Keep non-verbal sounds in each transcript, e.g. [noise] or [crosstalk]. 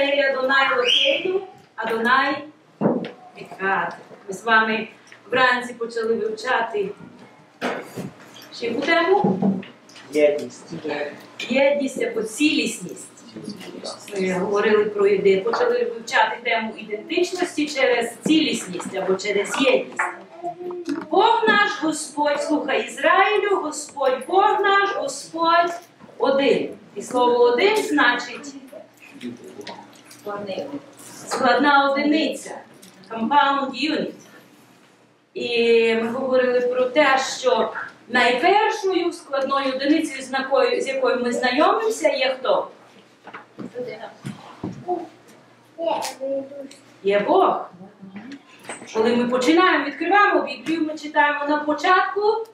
Ізраїль, Адонай Локейну, Адонай Ехад. Ми з вами вранці почали вивчати ще яку тему? Єдність. Єдність або цілісність. Ми говорили про ідею, почали вивчати тему ідентичності через цілісність або через єдність. Бог наш Господь, слухай Ізраїлю, Господь Бог наш, Господь один. І слово один значить складна одиниця, compound unit. І ми говорили про те, що найпершою складною одиницею, з якою ми знайомимося, є хто? Є Бог. Коли ми починаємо, відкриваємо Біблію, ми читаємо на початку.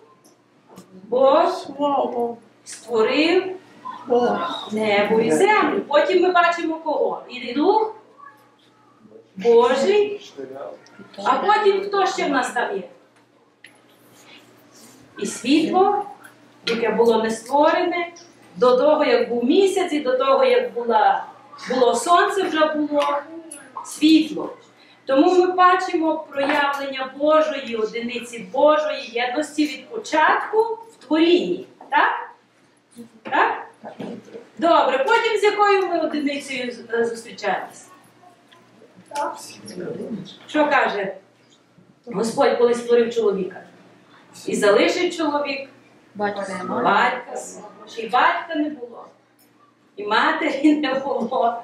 Бог створив небо і землю. Потім ми бачимо кого? І дух Божий. А потім хто ще в нас там є? І світло, яке було не створене, до того, як був місяць, і до того, як була, було сонце, вже було світло. Тому ми бачимо проявлення Божої одиниці Божої єдності від початку в творінні. Так? Так? Добре, потім з якою ми одиницею е, зустрічаємося? Що каже Господь, коли створив чоловіка? І залишив чоловік Батька і батька свого. Батька не було, і матері не було.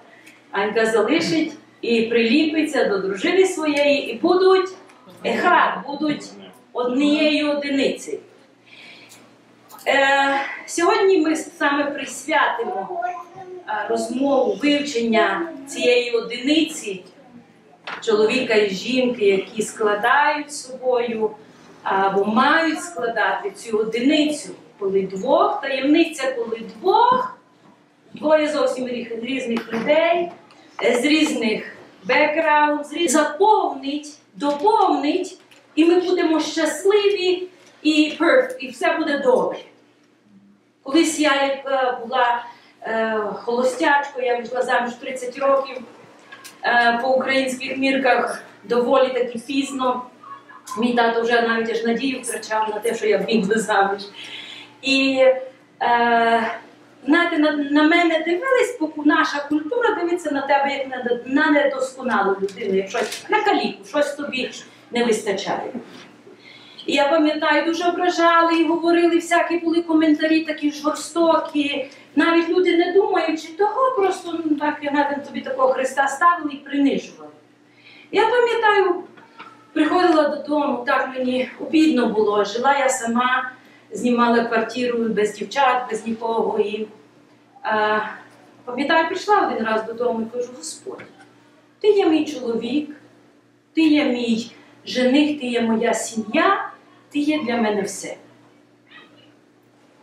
Анька залишить і приліпиться до дружини своєї, і будуть ехад, будуть однією одиницею. Е, сьогодні ми саме присвятимо е, розмову вивчення цієї одиниці чоловіка і жінки, які складають собою або мають складати цю одиницю, коли двох, таємниця, коли двох, двоє зовсім рі- різних людей, е, з різних бекграунд, різ- заповнить, доповнить, і ми будемо щасливі і перф, і все буде добре. Колись я як е, була е, холостячкою, я вийшла заміж 30 років е, по українських мірках доволі таки пізно. Мій тато вже навіть аж надію втрачав на те, що я вийду заміж. І е, знаєте, на, на мене дивились, поки наша культура дивиться на тебе як на, на недосконалу людину, як щось на каліку, щось тобі не вистачає. І я пам'ятаю, дуже ображали і говорили, всякі були коментарі такі жорстокі. Навіть люди не думаючи того, просто ну, так я навіть тобі такого Христа ставили і принижували. Я пам'ятаю, приходила додому, так мені обідно було. Жила я сама, знімала квартиру без дівчат, без нікого. І, а, пам'ятаю, прийшла один раз додому і кажу: Господь, ти є мій чоловік, ти є мій жених, ти є моя сім'я, ти є для мене все.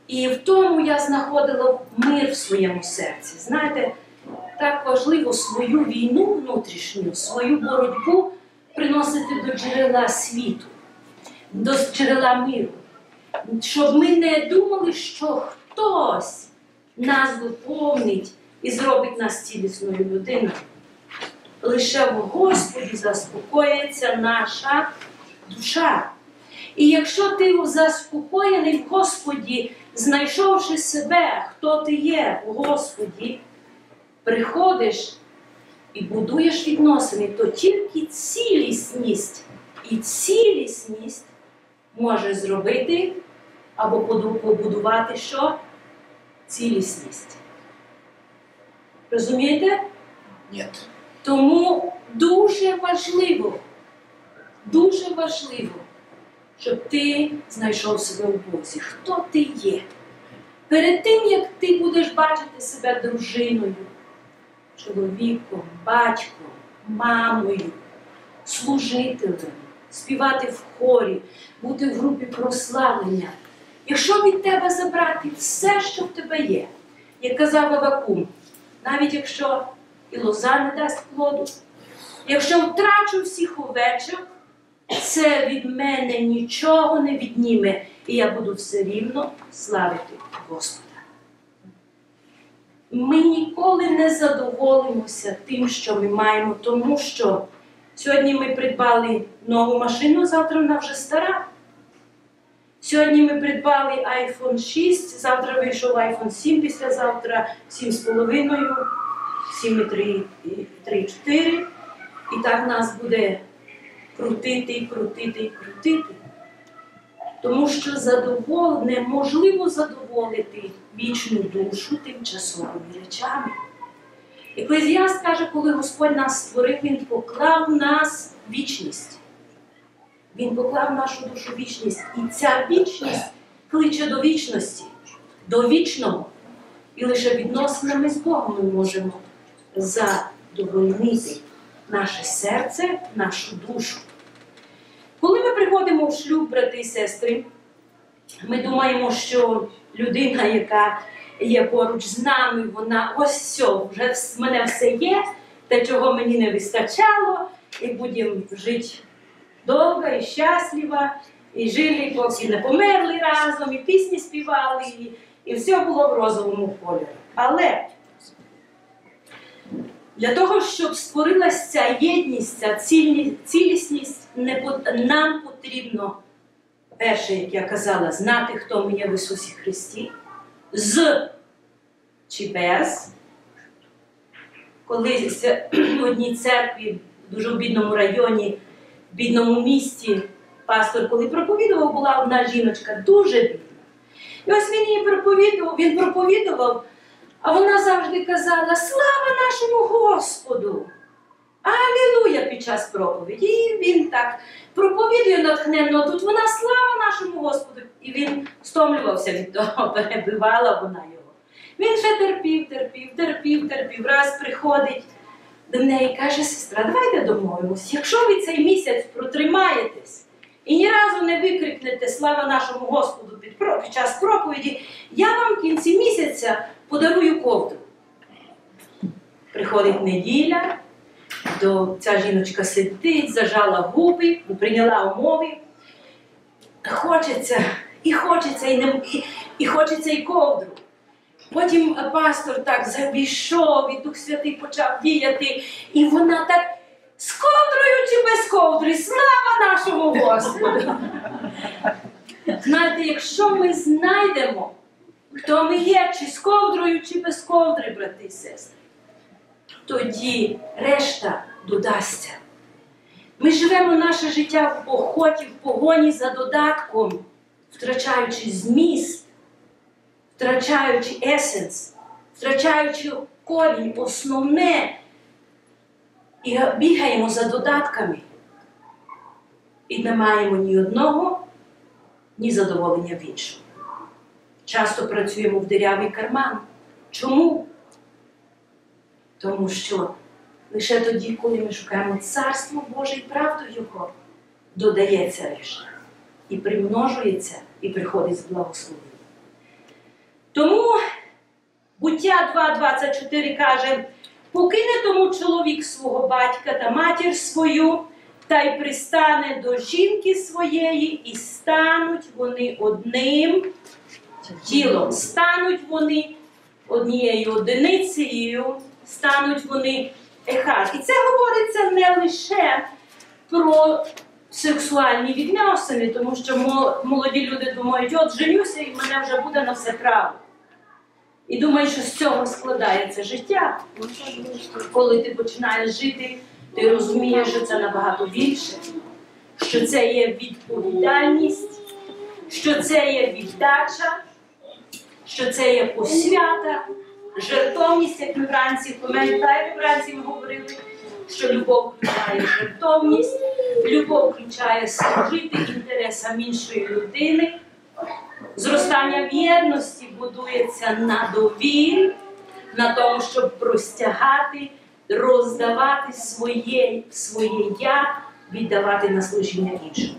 І в тому я знаходила мир в своєму серці. Знаєте, так важливо свою війну внутрішню, свою боротьбу приносити до джерела світу, до джерела миру. Щоб ми не думали, що хтось нас доповнить і зробить нас цілісною людиною. Лише в Господі заспокоїться наша душа. І якщо ти заспокоєний в Господі, знайшовши себе, хто ти є у Господі, приходиш і будуєш відносини, то тільки цілісність і цілісність може зробити або побудувати що? Цілісність. Розумієте? Ні. Тому дуже важливо, дуже важливо, щоб ти знайшов себе у Бозі. Хто ти є? Перед тим, як ти будеш бачити себе дружиною, чоловіком, батьком, мамою, служителем, співати в хорі, бути в групі прославлення. Якщо від тебе забрати все, що в тебе є, як казав Авакум, навіть якщо і лоза не дасть плоду, якщо втрачу всіх овечок, це від мене нічого не відніме, і я буду все рівно славити Господа. ми ніколи не задоволимося тим, що ми маємо, тому що сьогодні ми придбали нову машину, завтра вона вже стара. Сьогодні ми придбали iPhone 6, завтра вийшов iPhone 7, післязавтра 7,5, 7,3, і так нас буде крутити, і крутити, і крутити. Тому що задовол... неможливо задоволити вічну душу тимчасовими речами. Еклезіаст каже, коли Господь нас створив, Він поклав нас вічність. Він поклав нашу душу вічність. І ця вічність кличе до вічності, до вічного. І лише відносинами з Богом ми можемо задовольнити наше серце, нашу душу. Коли ми приходимо в шлюб, брати і сестри, ми думаємо, що людина, яка є поруч з нами, вона ось все, вже в мене все є, те, чого мені не вистачало, і будемо жити довго і щасливо, і жили, поки не померли разом, і пісні співали, і, і все було в розовому кольорі. Але для того, щоб створилася єдність, ця цілі- цілісність, нам потрібно, перше, як я казала, знати, хто ми є в Ісусі Христі, з чи без. Колись в одній церкві, в дуже бідному районі, в бідному місті, пастор, коли проповідував, була одна жіночка, дуже бідна. І ось він її проповідував, він проповідував, а вона завжди казала: Слава нашому Господу! Алілуя під час проповіді. І він так проповідує натхненно, тут вона слава нашому Господу. І він стомлювався від того, [laughs] перебивала вона його. Він ще терпів, терпів, терпів, терпів. Раз приходить до неї і каже, сестра, давайте домовимось. Якщо ви цей місяць протримаєтесь і ні разу не викрикнете слава нашому Господу під, час проповіді, я вам в кінці місяця подарую ковдру. Приходить неділя, до ця жіночка сидить, зажала губи, прийняла умови. Хочеться, і хочеться, і, не, і, і хочеться і ковдру. Потім пастор так завійшов, і Дух Святий почав діяти, і вона так з ковдрою чи без ковдри, слава нашому Господу. Знаєте, якщо ми знайдемо, хто ми є, чи з ковдрою, чи без ковдри, брати і сестри, тоді решта додасться. Ми живемо наше життя в поході, в погоні за додатком, втрачаючи зміст, втрачаючи есенс, втрачаючи корінь, основне, і бігаємо за додатками. І не маємо ні одного, ні задоволення в іншому. Часто працюємо в дирявий карман. Чому? Тому що лише тоді, коли ми шукаємо Царство Боже і правду Його, додається решта і примножується, і приходить з благословення. Тому буття 2.24 каже: покине тому чоловік свого батька та матір свою, та й пристане до жінки своєї, і стануть вони одним тілом. Стануть вони однією одиницею, стануть вони ехад. І це говориться не лише про сексуальні відносини, тому що молоді люди думають, от женюся і мене вже буде на все право. І думають, що з цього складається життя. Коли ти починаєш жити, ти розумієш, що це набагато більше, що це є відповідальність, що це є віддача, що це є посвята, жертовність, як ми вранці пам'ятаєте, вранці ми говорили, що любов включає жертовність, любов включає служити інтересам іншої людини. Зростання вірності будується на довірі, на тому, щоб простягати, роздавати своє, своє я, віддавати на служіння іншим.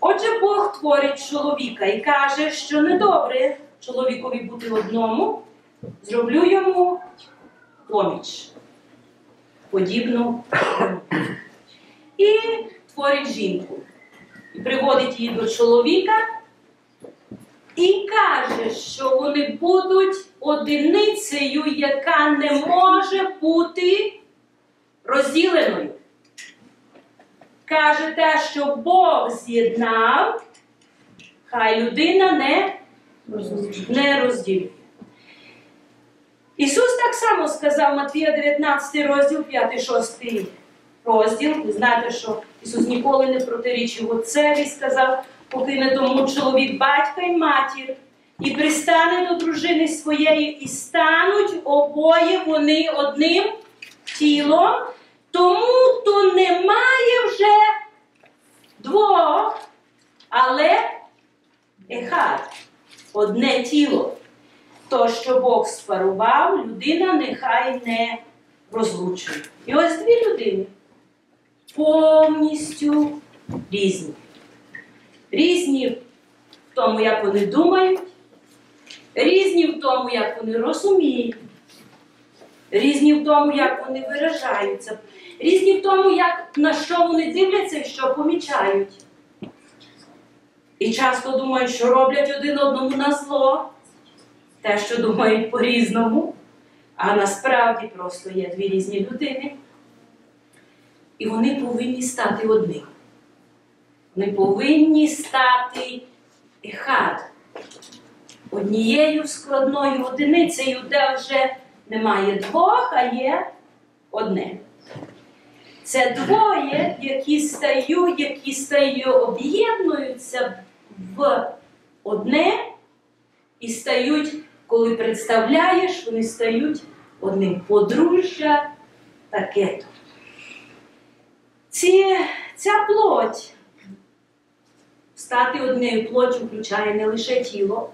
Отже, Бог творить чоловіка і каже, що недобре чоловікові бути одному, зроблю йому поміч, подібну. І творить жінку. Приводить її до чоловіка І каже, що вони будуть одиницею, яка не може бути розділеною. Каже те, що Бог з'єднав, хай людина не, не розділює. Ісус так само сказав Матвія 19 розділ, 5-6 розділ. Ви знаєте, що Ісус ніколи не протирічив отцеві, сказав, покине тому чоловік батька й матір, і пристане до дружини своєї, і стануть обоє вони одним тілом, тому то немає вже двох, але ехад, одне тіло. То, що Бог спарував, людина нехай не розлучує. І ось дві людини повністю різні. Різні в тому, як вони думають, різні в тому, як вони розуміють, різні в тому, як вони виражаються, різні в тому, як, на що вони дивляться і що помічають. І часто думають, що роблять один одному на зло, те, що думають по-різному, а насправді просто є дві різні людини. І вони повинні стати одним. Вони повинні стати ехад, однією складною одиницею, де вже немає двох, а є одне. Це двоє, які стають, які стають, об'єднуються в одне і стають, коли представляєш, вони стають одним подружжя таке. Ці, ця плоть стати однією плоттю включає не лише тіло,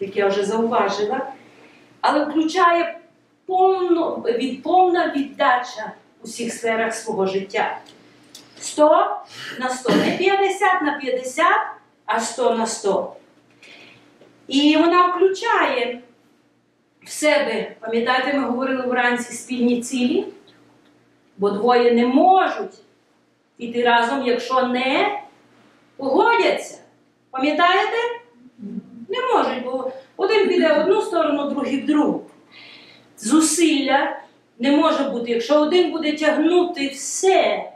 як я вже зауважила, але включає повну, від, повна віддача у всіх сферах свого життя. 100 на 100. Не 50 на 50, а 100 на 100. І вона включає в себе, пам'ятаєте, ми говорили вранці спільні цілі, бо двоє не можуть іти разом, якщо не погодяться. Пам'ятаєте? Не можуть, бо один піде в одну сторону, другий в другу. Зусилля не може бути, якщо один буде тягнути все,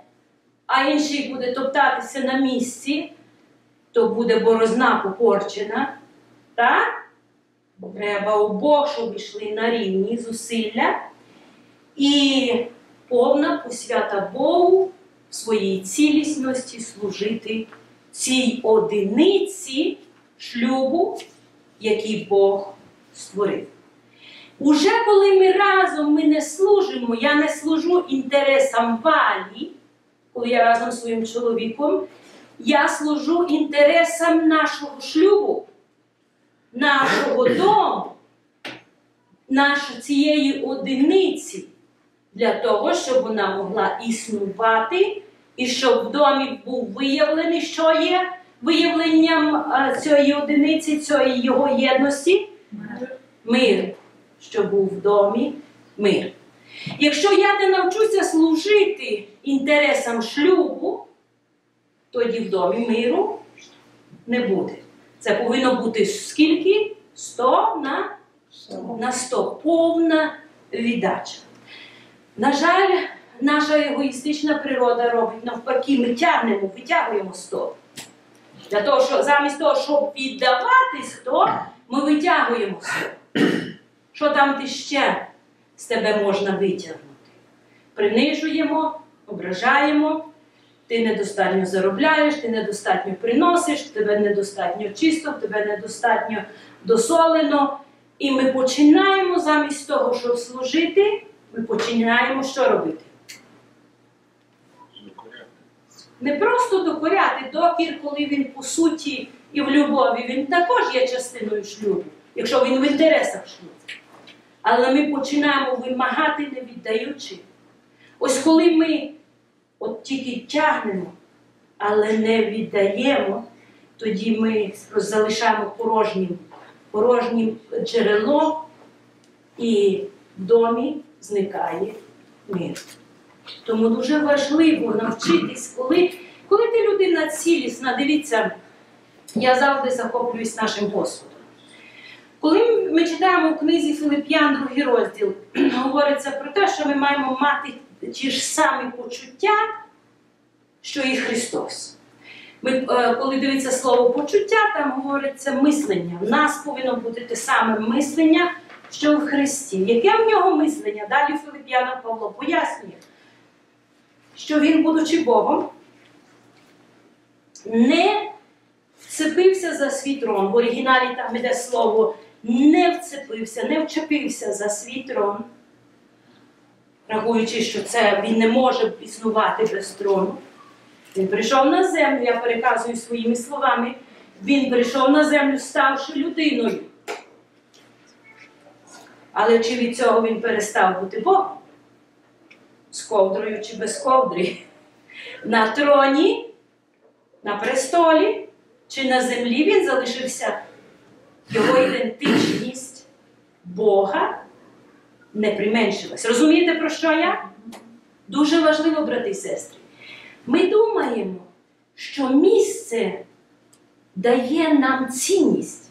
а інший буде топтатися на місці, то буде борозна попорчена. Так? Треба обох, щоб йшли на рівні зусилля. І повна посвята Богу своїй цілісності служити цій одиниці шлюбу, який Бог створив. Уже коли ми разом ми не служимо, я не служу інтересам валі, коли я разом з своїм чоловіком, я служу інтересам нашого шлюбу, нашого дому, нашої цієї одиниці, для того, щоб вона могла існувати, і щоб в домі був виявлений, що є виявленням е, цієї одиниці, цієї його єдності мир, що був в домі мир. Якщо я не навчуся служити інтересам шлюбу, тоді в домі миру не буде. Це повинно бути скільки? 100 на, на 100. Повна віддача. На жаль, наша егоїстична природа робить навпаки, ми тягнемо, витягуємо 100. Для того, що замість того, щоб віддавати 100, ми витягуємо 100. Що там ти ще з тебе можна витягнути? Принижуємо, ображаємо, ти недостатньо заробляєш, ти недостатньо приносиш, тебе недостатньо чисто, тебе недостатньо досолено. І ми починаємо замість того, щоб служити, ми починаємо що робити? Не просто докоряти докір, коли він по суті і в любові, він також є частиною шлюбу, якщо він в інтересах шлюбу. Але ми починаємо вимагати, не віддаючи. Ось коли ми от тільки тягнемо, але не віддаємо, тоді ми залишаємо порожнім, порожнім джерелом, і домі зникає мир. Тому дуже важливо навчитись, коли, коли ти людина цілісна, дивіться, я завжди захоплююсь нашим Господом. Коли ми читаємо в книзі Филип'ян, другий розділ, [clears throat] говориться про те, що ми маємо мати ті ж самі почуття, що і Христос. Ми, е, коли дивиться слово почуття, там говориться мислення. У нас повинно бути те саме мислення, що в Христі. Яке в нього мислення? Далі Филип'янам Павло пояснює, що він, будучи Богом, не вцепився за свій трон. В оригіналі там іде слово не вцепився, не вчепився за свій трон, рахуючи, що це він не може існувати без трону. Він прийшов на землю, я переказую своїми словами. Він прийшов на землю, ставши людиною. Але чи від цього він перестав бути Богом? З ковдрою чи без ковдри? На троні, на престолі чи на землі він залишився його ідентичність Бога не применшилась. Розумієте, про що я? Дуже важливо, брати і сестри. Ми думаємо, що місце дає нам цінність,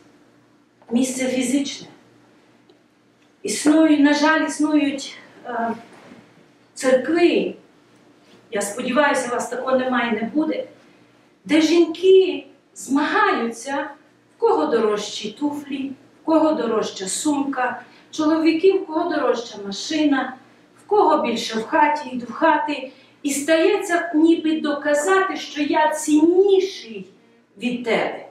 місце фізичне. Існують, на жаль, існують е, церкви. Я сподіваюся, у вас такого немає не буде, де жінки змагаються, в кого дорожчі туфлі, в кого дорожча сумка, чоловіки, в кого дорожча машина, в кого більше в хаті йду в хати. І стається ніби доказати, що я цінніший від тебе.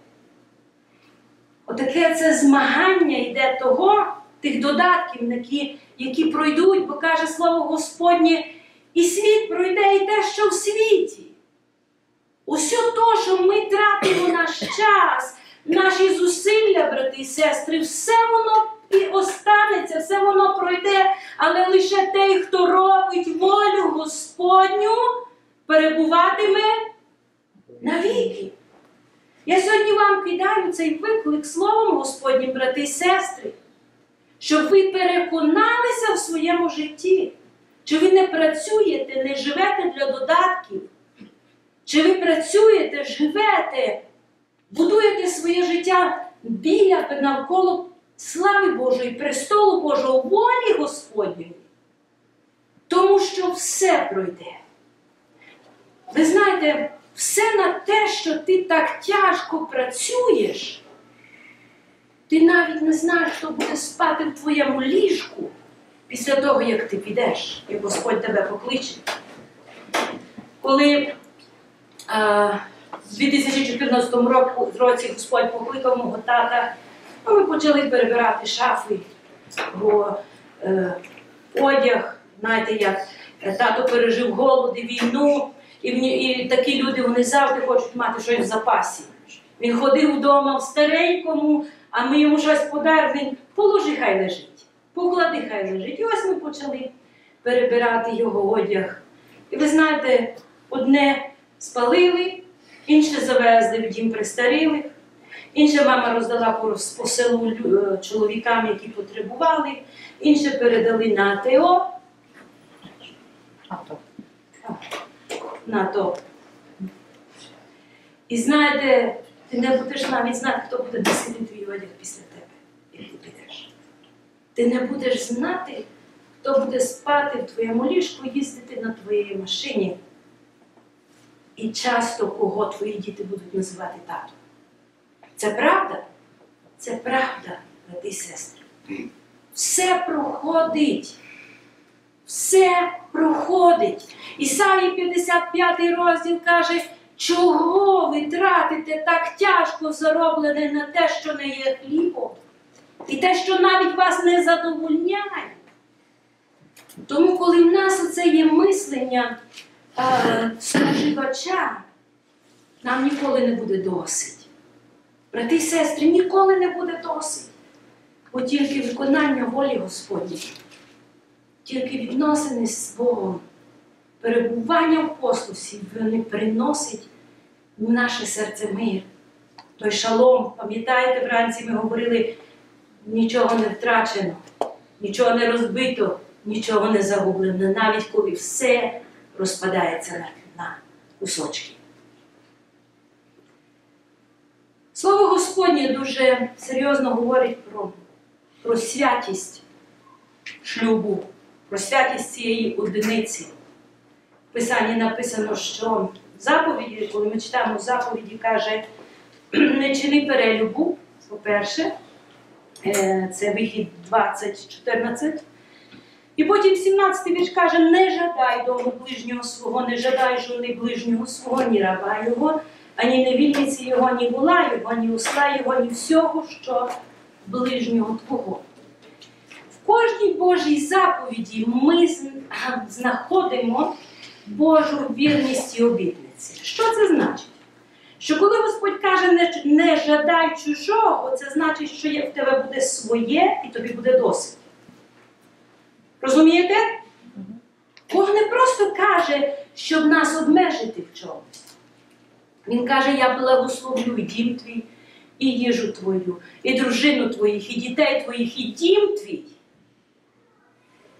Отаке це змагання йде того, тих додатків, які, які пройдуть, бо каже слово Господнє, і світ пройде і те, що в світі. Усе то, що ми тратимо наш час, наші зусилля, брати і сестри, все воно і останеться, все воно пройде, але лише той, хто робить волю Господню, перебуватиме навіки. Я сьогодні вам кидаю цей виклик словом Господнім, брати і сестри, щоб ви переконалися в своєму житті, чи ви не працюєте, не живете для додатків, чи ви працюєте, живете, будуєте своє життя біля навколо слави Божої, престолу Божого, волі Господньої. Тому що все пройде. Ви знаєте, все на те, що ти так тяжко працюєш, ти навіть не знаєш, хто буде спати в твоєму ліжку після того, як ти підеш, як Господь тебе покличе. Коли а, в 2014 року, році Господь покликав мого тата, ми почали перебирати шафи, бо е, одяг, знаєте, як е, тато пережив голоди, війну, і, і такі люди вони завжди хочуть мати щось в запасі. Він ходив вдома в старенькому, а ми йому щось подарили, він положи, хай лежить, поклади, хай лежить. І ось ми почали перебирати його одяг. І ви знаєте, одне спалили, інше завезли в дім престарілих, інше мама роздала по, селу е, чоловікам, які потребували, інше передали на АТО. на то. І знаєте, ти не будеш навіть знати, хто буде носити твій одяг після тебе, як ти підеш. Ти не будеш знати, хто буде спати в твоєму ліжку, їздити на твоїй машині. І часто кого твої діти будуть називати татом. Це правда? Це правда, брати і сестри. Все проходить. Все проходить. Ісаї 55 розділ каже, чого ви тратите так тяжко зароблене на те, що не є хлібом, і те, що навіть вас не задовольняє. Тому, коли в нас оце є мислення е, споживача, нам ніколи не буде досить. Брати і сестри, ніколи не буде досить. Бо тільки виконання волі Господньої тільки відносини з Богом, перебування в послусі, вони приносять в наше серце мир. Той шалом, пам'ятаєте, вранці ми говорили, нічого не втрачено, нічого не розбито, нічого не загублено, навіть коли все розпадається на, на кусочки. Слово Господнє дуже серйозно говорить про про святість шлюбу, про святість цієї одиниці. Писанні написано, що заповіді, коли ми читаємо заповіді, каже, не чини перелюбу, по-перше, е, це вихід 20-14. І потім 17 вірш каже: не жадай дому ближнього свого, не жадай жони ближнього свого, ні раба його, ані невільниці його, ні була його, ні усла його, ні всього, що ближнього твого. В кожній Божій заповіді ми знаходимо Божу вірність і обітниці. Що це значить? Що коли Господь каже не, не жадай чужого, це значить, що в тебе буде своє і тобі буде досить. Розумієте? Бог не просто каже, щоб нас обмежити в чомусь. Він каже: Я благословлю і дім твій, і їжу твою, і дружину твоїх, і дітей твоїх, і дім твій.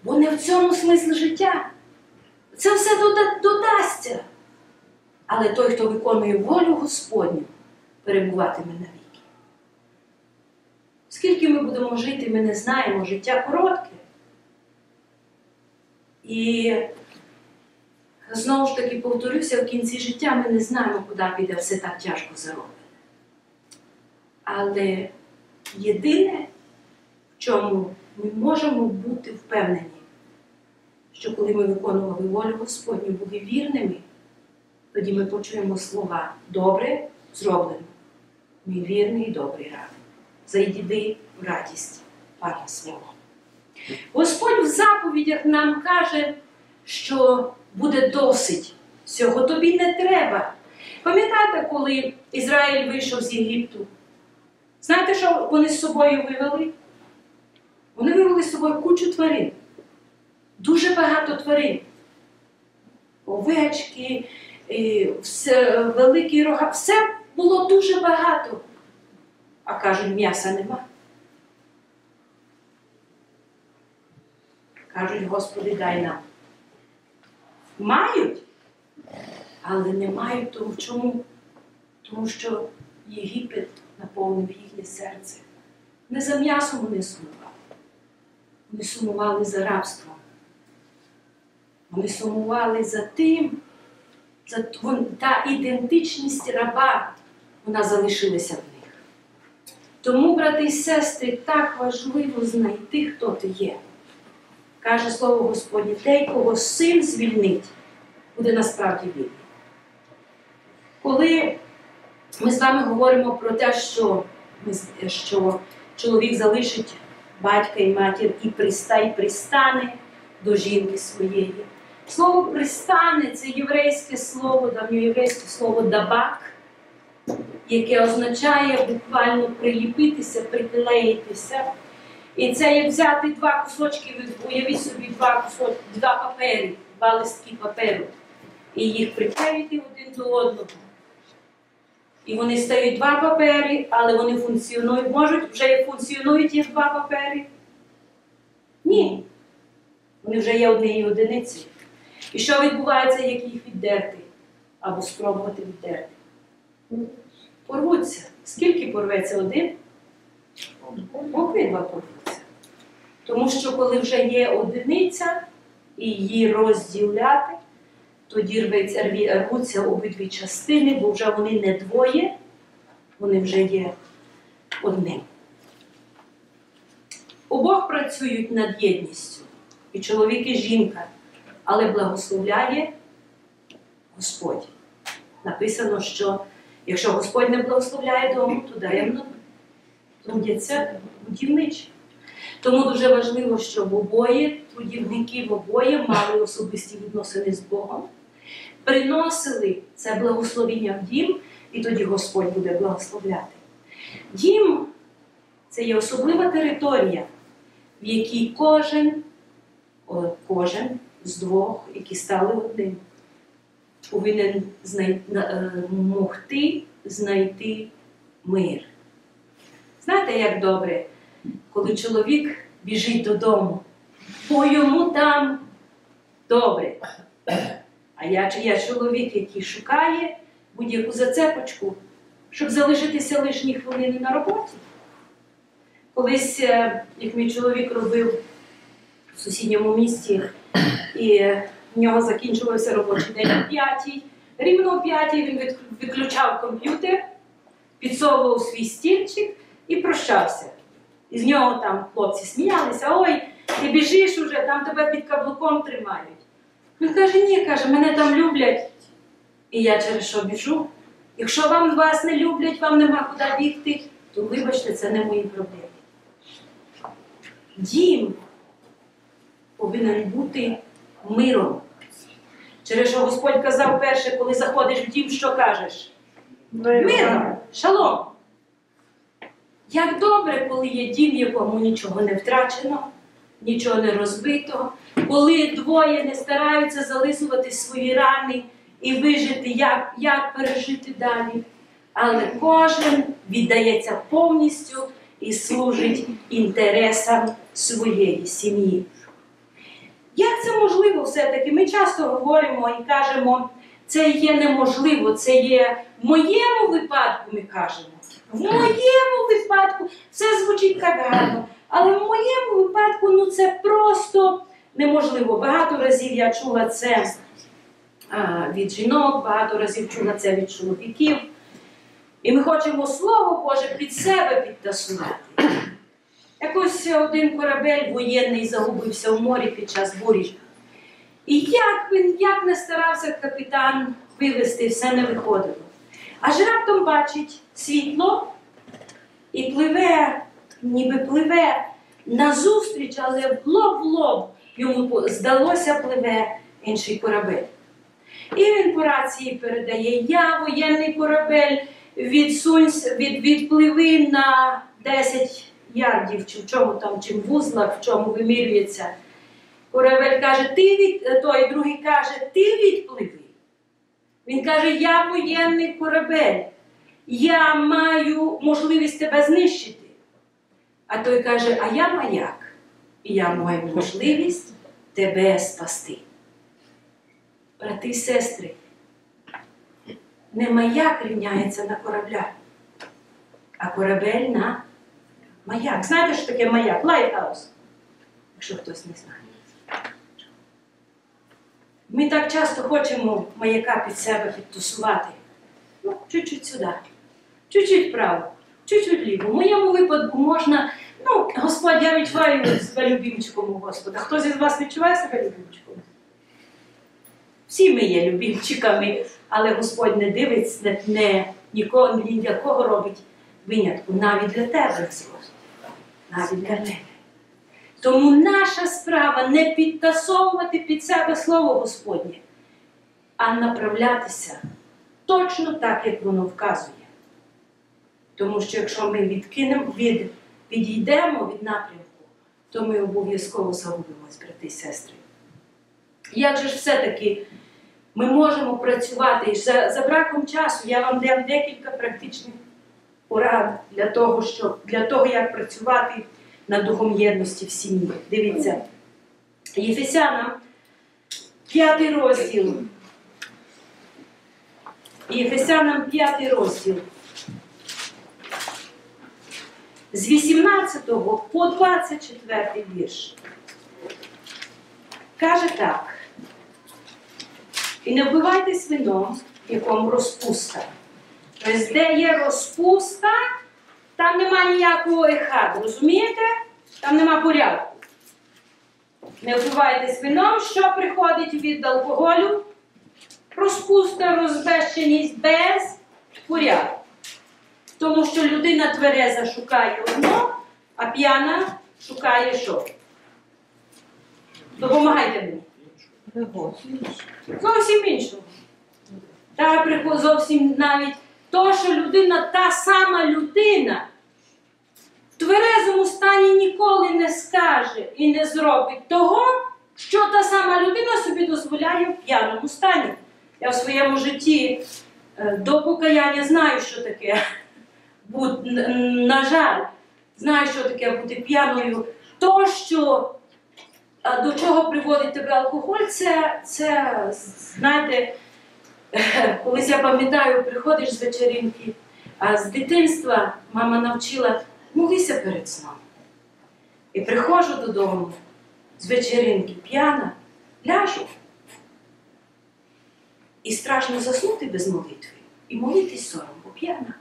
Бо не в цьому смисл життя. Це все дода- додасться. Але той, хто виконує волю Господню, перебуватиме навіки. Скільки ми будемо жити, ми не знаємо, життя коротке. І знову ж таки повторюся, в кінці життя ми не знаємо, куди піде все так тяжко зароблене. Але єдине, в чому ми можемо бути впевнені, що коли ми виконували волю Господню, були вірними, тоді ми почуємо слова добре зроблено. Мій вірний і добрий раб. Зайдіди в радість Пана свого. Господь в заповідях нам каже, що буде досить. Цього тобі не треба. Пам'ятаєте, коли Ізраїль вийшов з Єгипту? Знаєте, що вони з собою вивели? Вони вивели з собою кучу тварин. Дуже багато тварин. Овечки, все, великі рога, все було дуже багато. А кажуть, м'яса нема. Кажуть, Господи, дай нам. Мають, але не мають тому чому? Тому що Єгипет наповнив їхнє серце. Не за м'ясом вони сумували. Вони сумували за рабством. Вони сумували за тим, за та ідентичність раба, вона залишилася в них. Тому, брати і сестри, так важливо знайти, хто ти є. Каже слово Господнє, той, кого син звільнить, буде насправді вільний. Коли ми з вами говоримо про те, що, що чоловік залишить батька і матір і приста, і пристане до жінки своєї. Слово пристане це єврейське слово, давньоєврейське слово дабак, яке означає буквально приліпитися, приклеїтися. І це як взяти два кусочки, уявіть собі два кусочки, два папери, два листки паперу, і їх приклеїти один до одного. І вони стають два папери, але вони функціонують, можуть вже функціонують як два папери? Ні. Вони вже є однією одиницею. І що відбувається, як їх віддерти? Або спробувати віддерти? Порвуться. Скільки порветься один? Обидва порвуться. Тому що коли вже є одиниця і її розділяти, тоді рвуться обидві частини, бо вже вони не двоє, вони вже є одним. Обох працюють над єдністю, і чоловік, і жінка, але благословляє Господь. Написано, що якщо Господь не благословляє дому, то даремно трудяться будівничі. Тому дуже важливо, щоб обоє трудівників обоє мали особисті відносини з Богом, приносили це благословіння в дім, і тоді Господь буде благословляти. Дім це є особлива територія, в якій кожен, кожен з двох, які стали одним, повинен е, могти знайти мир. Знаєте, як добре, коли чоловік біжить додому, бо йому там добре. А я, я чоловік, який шукає будь-яку зацепочку, щоб залишитися лишні хвилини на роботі. Колись, е, як мій чоловік робив в сусідньому місті, і в нього закінчувався робочий день о п'ятій. Рівно о п'ятій він від- виключав комп'ютер, підсовував свій стільчик і прощався. І з нього там хлопці сміялися, ой, ти біжиш уже, там тебе під каблуком тримають. Він каже, ні, каже, мене там люблять. І я через що біжу? Якщо вам вас не люблять, вам нема куди бігти, то вибачте, це не мої проблеми. Дім повинен бути миром. Через що Господь казав перше, коли заходиш в дім, що кажеш? Миром, шалом. Як добре, коли є дім, якому нічого не втрачено, нічого не розбито, коли двоє не стараються зализувати свої рани і вижити, як, як пережити далі. Але кожен віддається повністю і служить інтересам своєї сім'ї. Як це можливо все-таки? Ми часто говоримо і кажемо, це є неможливо, це є в моєму випадку, ми кажемо. В моєму випадку це звучить так гарно, але в моєму випадку ну це просто неможливо. Багато разів я чула це а, від жінок, багато разів чула це від чоловіків. І ми хочемо Слово Боже під себе підтасувати. Якось один корабель воєнний загубився в морі під час бурі. І як він як не старався капітан вивести, все не виходило. Аж раптом бачить світло і пливе, ніби пливе назустріч, але в лоб в лоб йому здалося пливе інший корабель. І він по рації передає: Я воєнний корабель, відсунься, від, відпливи на 10 ярдів, чи в чому там, чи в вузлах, в чому вимірюється. Корабель каже, ти від той другий каже, ти відпливи. Він каже, я воєнний корабель, я маю можливість тебе знищити. А той каже, а я маяк, і я маю можливість тебе спасти. Брати і сестри, не маяк рівняється на корабля, а корабель на маяк. Знаєте, що таке маяк? Lighthouse, якщо хтось не знає. Ми так часто хочемо маяка під себе підтусувати. Ну, чуть-чуть сюди, чуть-чуть вправо, чуть-чуть ліво. В моєму випадку можна, ну, Господь, я відчуваю себе любімчиком у Господа. Хтось із вас відчуває себе любімчиком? Всі ми є любімчиками, але Господь не дивиться, не, не нікого, ні для кого робить винятку. Навіть для тебе, Господь. Навіть для. Тому наша справа не підтасовувати під себе Слово Господнє, а направлятися точно так, як воно вказує. Тому що якщо ми відкинемо, від, підійдемо від напрямку, то ми обов'язково загубимось, брати і сестри. Як же ж все-таки ми можемо працювати? І За, за браком часу я вам дам декілька практичних порад для того, щоб, для того, як працювати над духом єдності в сім'ї. Дивіться, Єфесянам, п'ятий розділ. Єфесянам п'ятий розділ. З 18 по 24 вірш. Каже так. І не вбивайтесь вином, в якому розпуста. Тобто, де є розпуста, там нема ніякого ехаду, розумієте? Там нема порядку. Не вбивайтесь вином, що приходить від алкоголю? Розпуста, розбещеність без порядку. Тому що людина твереза шукає одно, а п'яна шукає що? Допомагайте мені. Зовсім іншого. Та зовсім навіть то, що людина, та сама людина, в тверезому стані ніколи не скаже і не зробить того, що та сама людина собі дозволяє в п'яному стані. Я в своєму житті е, до покаяння знаю, що таке. На жаль, знаю, що таке бути п'яною. То, що до чого приводить тебе алкоголь, це, це знаєте, [laughs] колись я пам'ятаю, приходиш з вечеринки, а з дитинства мама навчила молися перед сном. І приходжу додому з вечеринки п'яна, ляжу. І страшно заснути без молитви. І молитись сором, бо п'яна.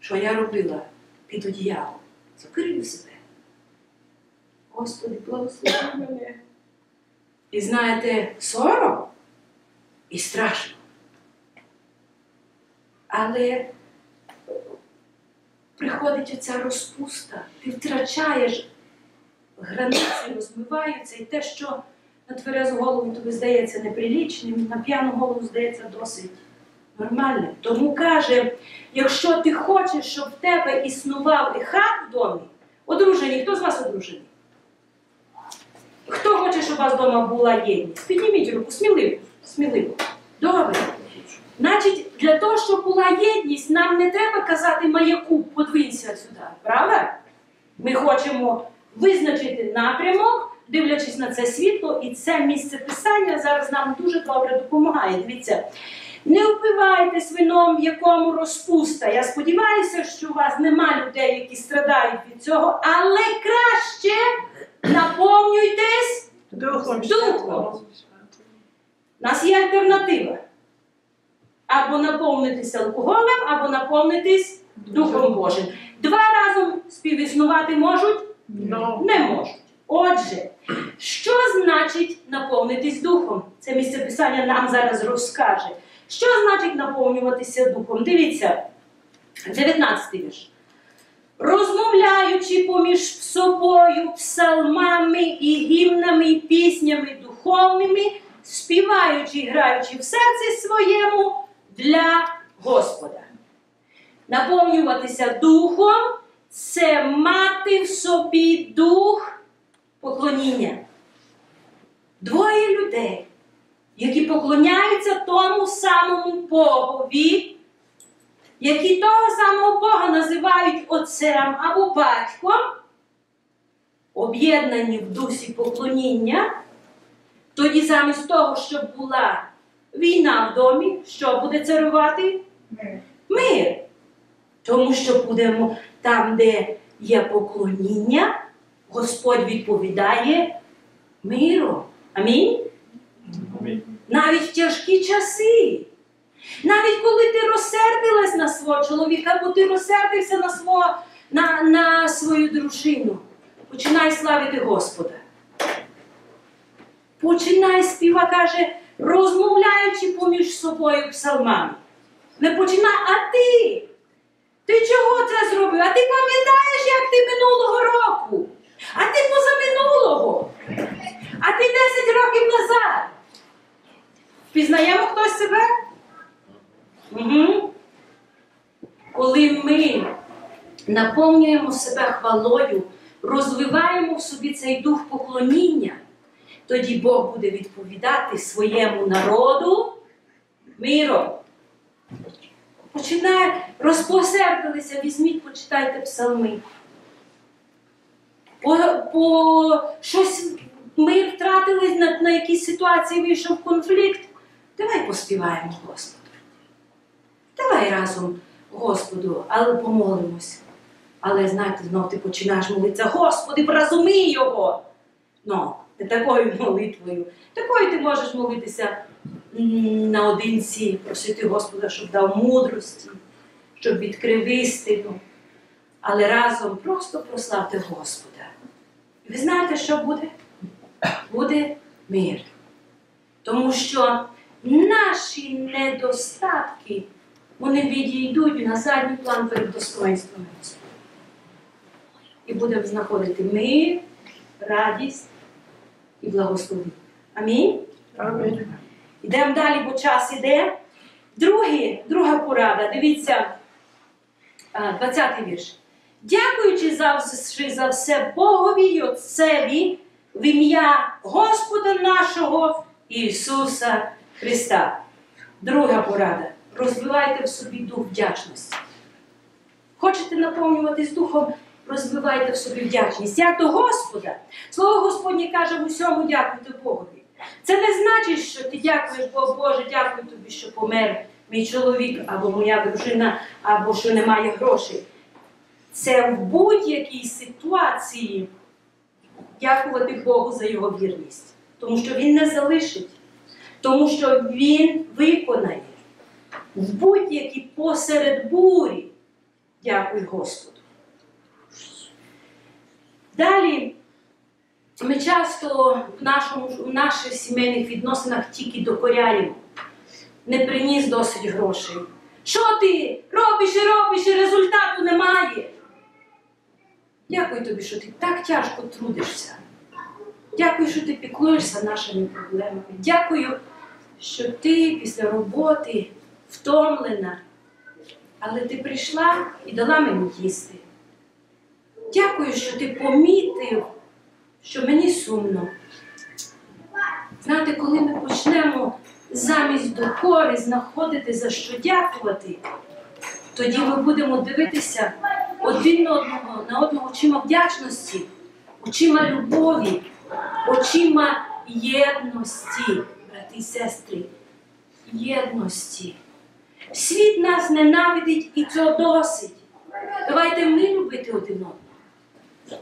Що я робила під одіялом? Закрию себе. Господи, благослови мене. І знаєте, сором і страшно. Але приходить оця розпуста, ти втрачаєш границі, розмиваються, і те, що на тверезу голову тобі здається неприлічним, на п'яну голову здається досить нормальним. Тому каже, якщо ти хочеш, щоб в тебе існував і хат в домі, одружені, хто з вас одружений? Хто хоче, щоб у вас вдома була єдність? Підніміть руку, сміливо, сміливо. Добре. Значить, для того, щоб була єдність, нам не треба казати маяку, подвинься сюди, правда? Ми хочемо визначити напрямок, дивлячись на це світло, і це місце писання зараз нам дуже добре допомагає. Дивіться, не впивайтесь вином, в якому розпуста. Я сподіваюся, що у вас нема людей, які страдають від цього, але краще наповнюйтесь. Духом Духом. У нас є альтернатива. Або наповнитись алкоголем, або наповнитись Духом Божим. Два разом співіснувати можуть? Ну, Не можуть. Отже, що значить наповнитись духом? Це місце писання нам зараз розкаже. Що значить наповнюватися духом? Дивіться, 19 вірш. Розмовляючи поміж собою псалмами і гімнами, і піснями духовними, співаючи і граючи в серці своєму для Господа. Наповнюватися духом це мати в собі дух поклоніння. Двоє людей, які поклоняються тому самому Богові, які того самого Бога називають Отцем або батьком, об'єднані в дусі поклоніння, тоді замість того, щоб була війна в домі, що буде царувати? Мир. Тому що будемо там, де є поклоніння, Господь відповідає миром. Амінь. Навіть в тяжкі часи. Навіть коли ти розсердилась на свого чоловіка, або ти розсердився на, свого, на, на свою дружину, починай славити Господа. Починай співа, каже, розмовляючи поміж собою псалмами. Не починай, а ти. Ти чого це зробив? А ти пам'ятаєш, як ти минулого року? А ти позаминулого? А ти 10 років назад? Впізнаємо хтось себе? Угу. Коли ми наповнюємо себе хвалою, розвиваємо в собі цей дух поклоніння, тоді Бог буде відповідати своєму народу миром. Починає розпосердилися, візьміть, почитайте псалми. По, по щось ми втратили на, на якійсь ситуації вийшов конфлікт. Давай поспіваємо Господу. Давай разом Господу, але помолимось. Але знаєте, знов ти починаєш молитися, Господи, вразуми його. Ну, такою молитвою. Такою ти можеш молитися наодинці, просити Господа, щоб дав мудрості, щоб відкрив істину. Але разом просто прославте Господа. І ви знаєте, що буде? Буде мир. Тому що наші недостатки, вони відійдуть на задній план перед достоинством Господа. І будемо знаходити мир, радість і благословення. Амінь. Амінь. Йдемо далі, бо час іде. Друге, друга порада. Дивіться, 20-й вірш. Дякуючи за, вс- за все Богові й Отцеві в ім'я Господа нашого Ісуса Христа. Друга порада. Розвивайте в собі дух вдячності. Хочете наповнюватись духом, розвивайте в собі вдячність. Як до Господа. Слово Господнє каже в усьому дякуйте Богові. Це не значить, що ти дякуєш, Бо Боже, дякую тобі, що помер мій чоловік, або моя дружина, або що немає грошей. це в будь-якій ситуації дякувати Богу за його вірність. Тому що Він не залишить, тому що Він виконає. В будь-якій посеред бурі. Дякуй Господу. Далі ми часто в, нашому, в наших сімейних відносинах тільки докоряємо. Не приніс досить грошей. Що ти робиш і робиш, і результату немає? Дякую тобі, що ти так тяжко трудишся. Дякую, що ти піклуєшся нашими проблемами. Дякую, що ти після роботи втомлена, але ти прийшла і дала мені їсти. Дякую, що ти помітив, що мені сумно. Знаєте, коли ми почнемо замість докори знаходити за що дякувати, тоді ми будемо дивитися один на одного, на одного очима вдячності, очима любові, очима єдності, брати і сестри, єдності. Світ нас ненавидить і цього досить. Давайте ми любити один одного.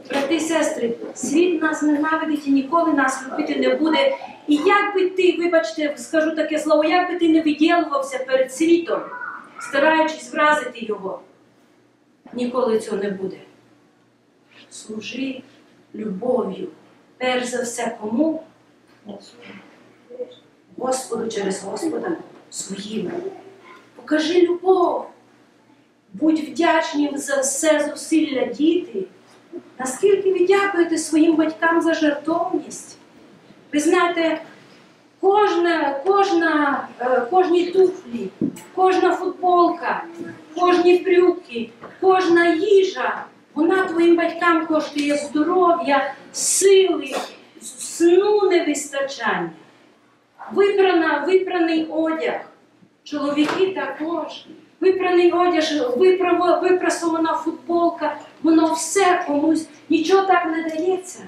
Брати і сестри, світ нас ненавидить і ніколи нас любити не буде. І як би ти, вибачте, скажу таке слово, як би ти не відділувався перед світом, стараючись вразити його, ніколи цього не буде. Служи любов'ю. Перш за все кому? Господу через Господа своїм. Покажи любов. Будь вдячні за все зусилля діти. Наскільки ви дякуєте своїм батькам за жертовність? Ви знаєте, кожна, кожна, е, кожні туфлі, кожна футболка, кожні брюки, кожна їжа, вона твоїм батькам коштує здоров'я, сили, сну невистачання. Випрана, випраний одяг. Чоловіки також. Випраний одяг, випрасована футболка, воно все комусь, нічого так не дається.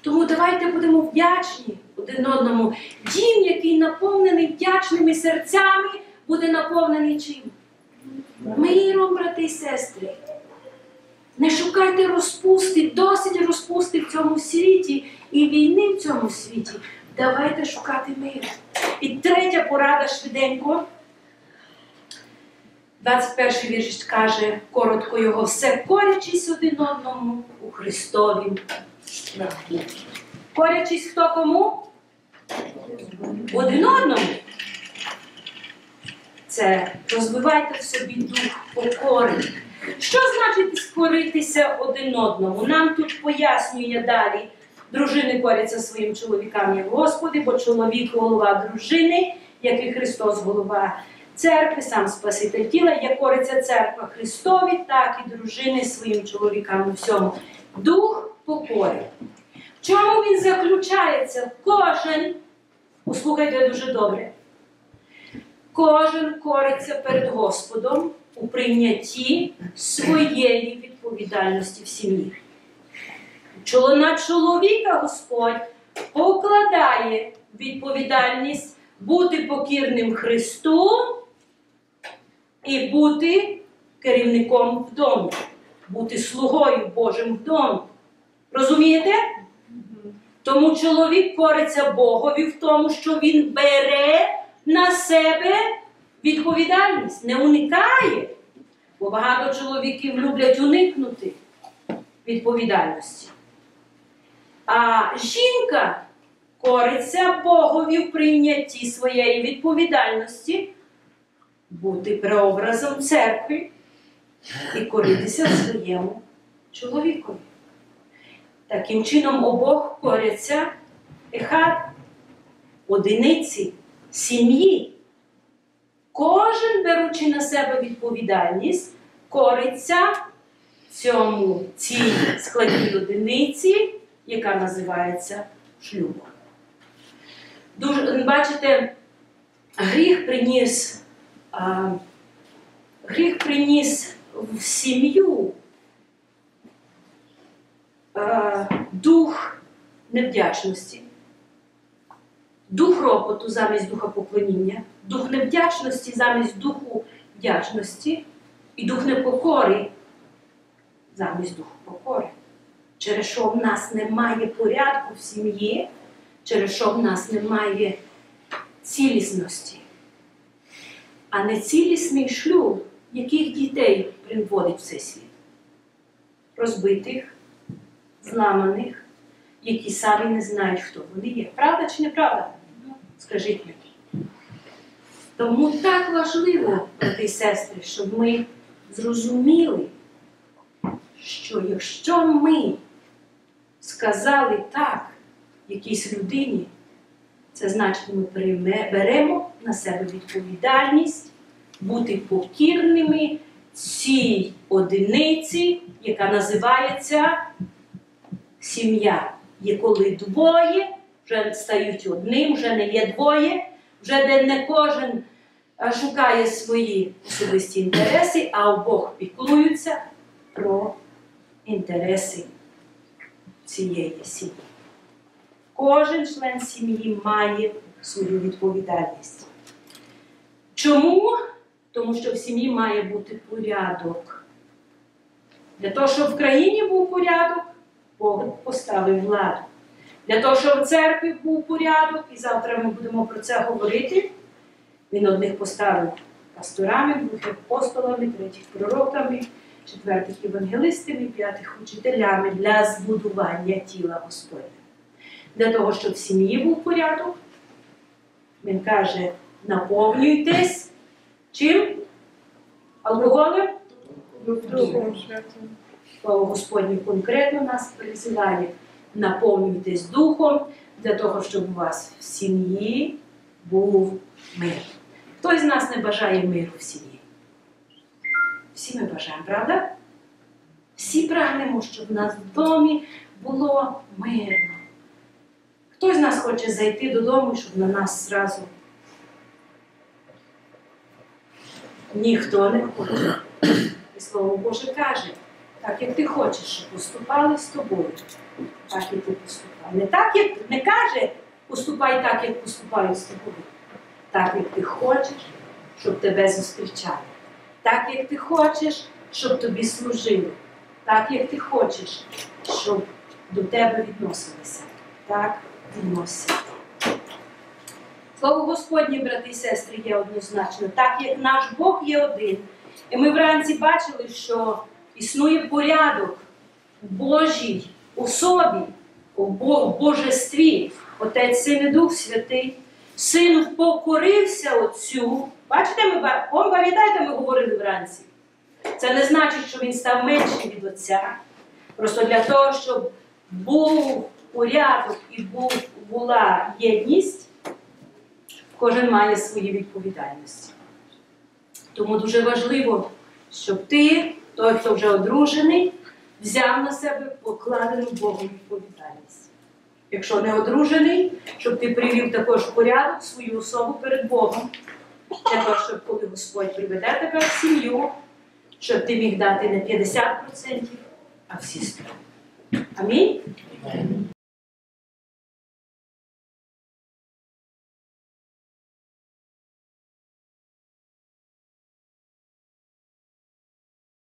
Тому давайте будемо вдячні один одному. Дім, який наповнений вдячними серцями, буде наповнений чим? Миром, брати і сестри. Не шукайте розпусти, досить розпусти в цьому світі і війни в цьому світі. Давайте шукати мир. І третя порада швиденько. 21 вірш каже коротко його, все корячись один одному у Христові. Корячись хто кому? Один одному. Це розвивайте в собі дух покори. Що значить скоритися один одному? Нам тут пояснює далі. Дружини коряться своїм чоловікам, як Господи, бо чоловік голова дружини, як і Христос голова церкви, сам Спаситель тіла, як кориться церква Христові, так і дружини своїм чоловікам у всьому. Дух покори. В чому він заключається? Кожен, послухайте дуже добре, кожен кориться перед Господом у прийнятті своєї відповідальності в сім'ї. На чоловіка Господь покладає відповідальність бути покірним Христу і бути керівником в домі, бути слугою Божим в домі. Розумієте? Тому чоловік кориться Богові в тому, що він бере на себе відповідальність, не уникає. Бо багато чоловіків люблять уникнути відповідальності. А жінка кориться Богові в прийнятті своєї відповідальності, бути преобразом церкви і коритися своєму чоловікові. Таким чином обох коряться ехад, одиниці, сім'ї. Кожен, беручи на себе відповідальність, кориться цьому цій складній одиниці, яка називається шлюбом. Бачите, гріх приніс, гріх приніс в сім'ю дух невдячності, дух ропоту замість духа поклоніння, дух невдячності замість духу вдячності і дух непокори замість духу покори. Через що в нас немає порядку в сім'ї, через що в нас немає цілісності. А нецілісний шлюб, яких дітей приводить в цей світ? Розбитих, зламаних, які самі не знають, хто вони є. Правда чи неправда? Скажіть мені. Тому так важливо, брати і сестри, щоб ми зрозуміли, що якщо ми сказали так якійсь людині, це значить, ми беремо на себе відповідальність бути покірними цій одиниці, яка називається сім'я. Є коли двоє вже стають одним, вже не є двоє, вже де не кожен шукає свої особисті інтереси, а обох піклуються про інтереси цієї сім'ї. Кожен член сім'ї має свою відповідальність. Чому? Тому що в сім'ї має бути порядок. Для того, щоб в країні був порядок, Бог поставив владу. Для того, щоб в церкві був порядок, і завтра ми будемо про це говорити, він одних поставив пасторами, других апостолами, третіх пророками, четвертих євангелистами, п'ятих учителями для збудування тіла Господня. Для того, щоб в сім'ї був порядок, він каже: наповнюйтесь чим? Алкоголем? Духом Святим. Слово Господнє конкретно нас призиває наповнюйтесь духом для того, щоб у вас в сім'ї був мир. Хто з нас не бажає миру в сім'ї? Всі ми бажаємо, правда? Всі прагнемо, щоб в нас в домі було мирно. Хто з нас хоче зайти додому, щоб на нас зразу ніхто не хоче. І Слово Боже каже, так як ти хочеш, щоб поступали з тобою, так і ти поступай. Не так, як не каже, поступай так, як поступають з тобою. Так, як ти хочеш, щоб тебе зустрічали. Так, як ти хочеш, щоб тобі служили. Так, як ти хочеш, щоб до тебе відносилися. Так відносяться. Слово Господнє, брати і сестри, є однозначно, так як наш Бог є один. І ми вранці бачили, що існує порядок в Божій особі, у Божестві. Отець Син і Дух Святий. Син покорився Отцю. Бачите, ми пам'ятаєте, ми говорили вранці. Це не значить, що він став меншим від Отця. Просто для того, щоб був порядок і була єдність, кожен має свої відповідальності. Тому дуже важливо, щоб ти, той, хто вже одружений, взяв на себе покладену Богом відповідальність. Якщо не одружений, щоб ти привів також порядок свою особу перед Богом, для того, щоб коли Господь приведе тебе в сім'ю, щоб ти міг дати не 50%, а всі 100%. Амінь.